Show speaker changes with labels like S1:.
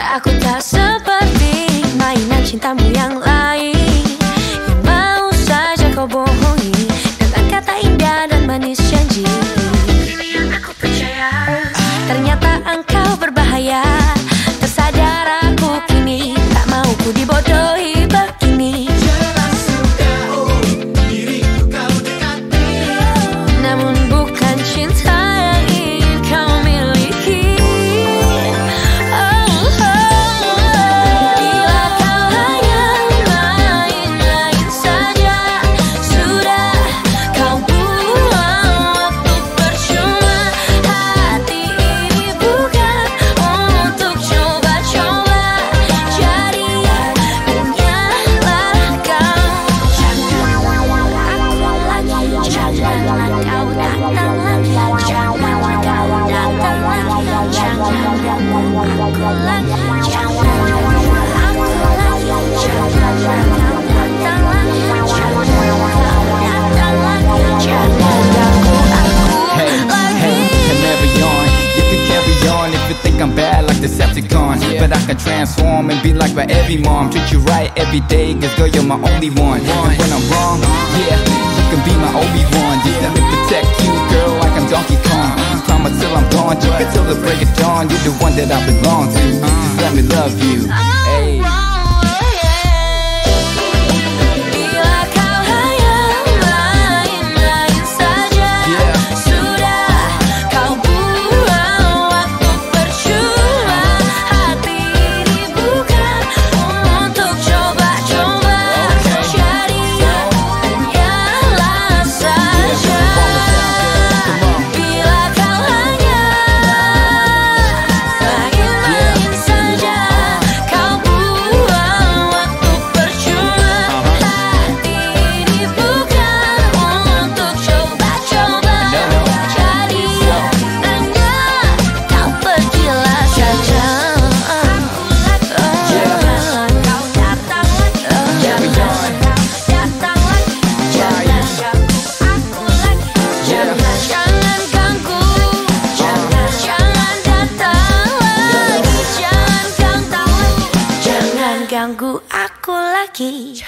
S1: Aku tak seperti mainan cintamu yang lain. Yang mau saja kau bohongi Dengan kata indah dan manis janji. Ini yang aku percaya. Ternyata engkau berbahaya. Tersadar aku kini Tak mau ku dibodohi
S2: I'm bad like Decepticon. But I can transform and be like my every mom. Treat you right every day, cause girl, you're my only one. And when I'm wrong, yeah, you can be my Obi-Wan. Yeah, let me protect you, girl, like I'm Donkey Kong. Uh-huh. Promise till I'm gone, you can till the break of dawn. You're the one that I belong to. Just let me love you.
S1: Uh-huh. Ganggu Jangan aku lagi